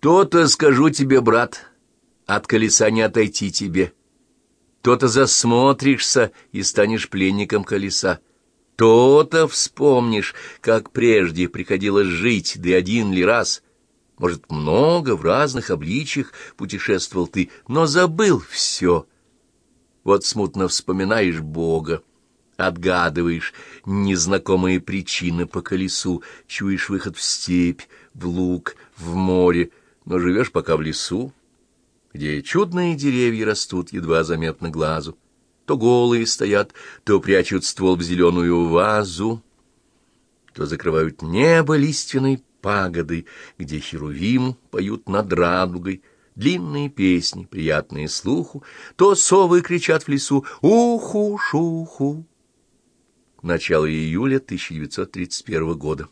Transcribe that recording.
То-то скажу тебе, брат, от колеса не отойти тебе. То-то засмотришься и станешь пленником колеса. То-то вспомнишь, как прежде приходилось жить, да один ли раз. Может, много в разных обличьях путешествовал ты, но забыл все. Вот смутно вспоминаешь Бога, отгадываешь незнакомые причины по колесу, чуешь выход в степь, в луг, в море, но живешь пока в лесу, где чудные деревья растут едва заметно глазу, то голые стоят, то прячут ствол в зеленую вазу, то закрывают небо лиственной пагодой, где херувим поют над радугой, длинные песни, приятные слуху, то совы кричат в лесу «Уху-шуху». Начало июля 1931 года.